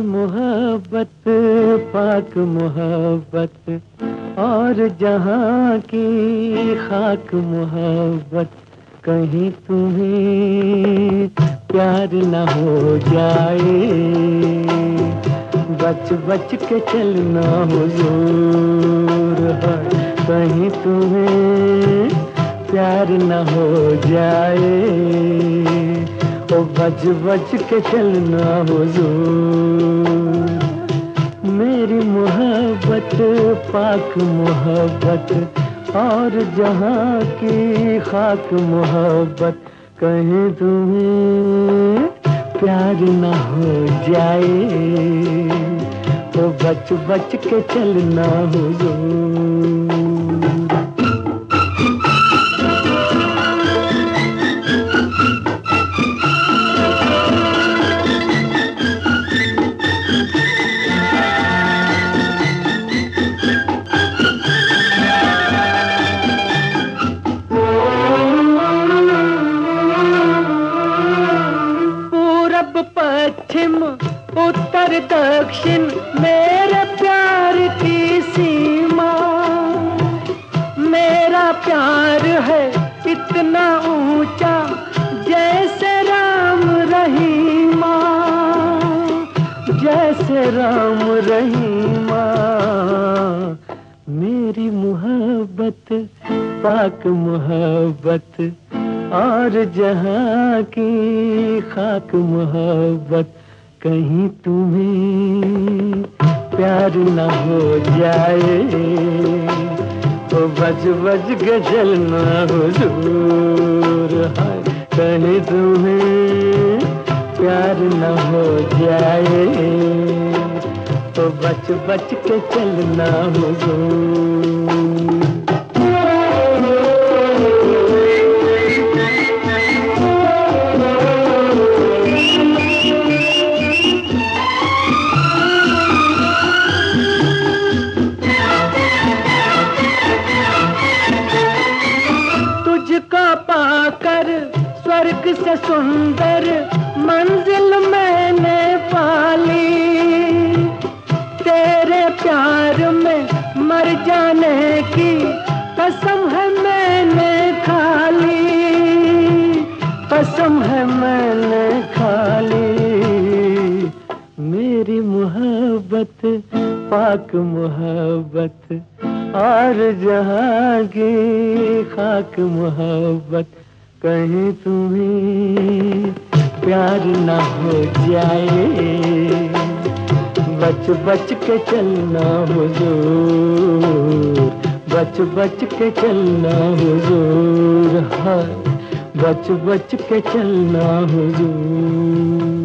मोहब्बत, पाक मोहब्बत, और जहाँ की खाक मोहब्बत, कहीं तुम्हें प्यार न हो जाए। बच बच के चलना हो है, कहीं तुम्हें प्यार न हो जाए। बच बच के चलना हुजूर मेरी मोहब्बत, पाक मोहब्बत, और जहाँ की खाक मोहब्बत, कहीं तुम्हें प्यार न हो जाए तो बच बच के चलना हुजूर उत्तर दक्षिण मेरे प्यार की सीमा। मेरा प्यार है इतना ऊँचा जैसे राम रहीमा, जैसे राम रहीमा। मेरी मोहब्बत, पाक मोहब्बत, और जहाँ की खाक मोहब्बत। कहीं तुम्हें प्यार न हो जाए तो बज बज गज़ल न हुजूर हाय कहीं तुम्हें प्यार न हो जाए तो बच बच के चलना हुजूर स्वर्ग से सुंदर मंजिल मैंने पाली। तेरे प्यार में मर जाने की कसम है मैंने खाली। कसम है मैंने खाली। मेरी मोहब्बत, पाक मोहब्बत, और जहाँ की खाक मोहब्बत। कहीं तुम्हें प्यार ना हो जाए। बच बच के चलना हुजूर। बच बच के चलना हुजूर। हाँ बच बच के चलना हुजूर।